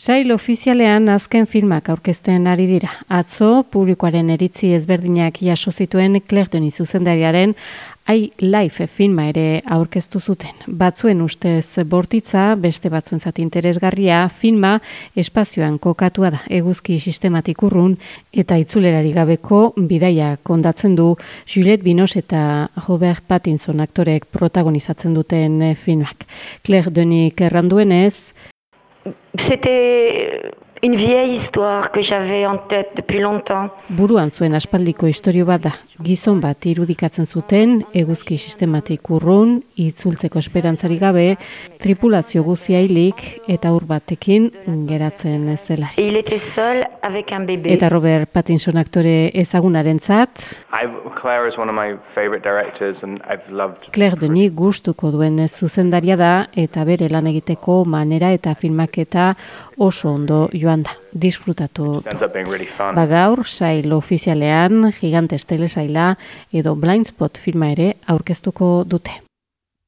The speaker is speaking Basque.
Sail ofizialean azken filmak aurkezten ari dira. Atzo, publikoaren eritzi ezberdinak jaso zituen Claire zuzendariaren I Life filma ere aurkeztu zuten. Batzuen ustez bortitza, beste batzuen zati interesgarria, filma espazioan kokatua da eguzki sistematik urrun eta itzulerari gabeko bidaia kondatzen du Juliette Binos eta Robert Pattinson aktorek protagonizatzen duten filmak. Claire Denis erranduenez, C'était une vieille histoire que j'avais en tête depuis longtemps. Buruan zuen aspaldiko istorio bat da. Gizon bat irudikatzen zuten, eguzki sistematik urrun, itzultzeko esperantzari gabe, tripulazio guziailik eta ur batekin geratzen zela. Et il était seul avec un bébé. Eta Robert Pattinson aktore ezagunaren zat. Claire is one of my favorite directors and I've loved... Claire Denis gustuko duen zuzendaria da eta bere lan egiteko manera eta filmaketa oso ondo joan da. Disfrutatu. Really ba gaur, sail ofizialean, gigantes telesaila edo blindspot filma ere aurkeztuko dute.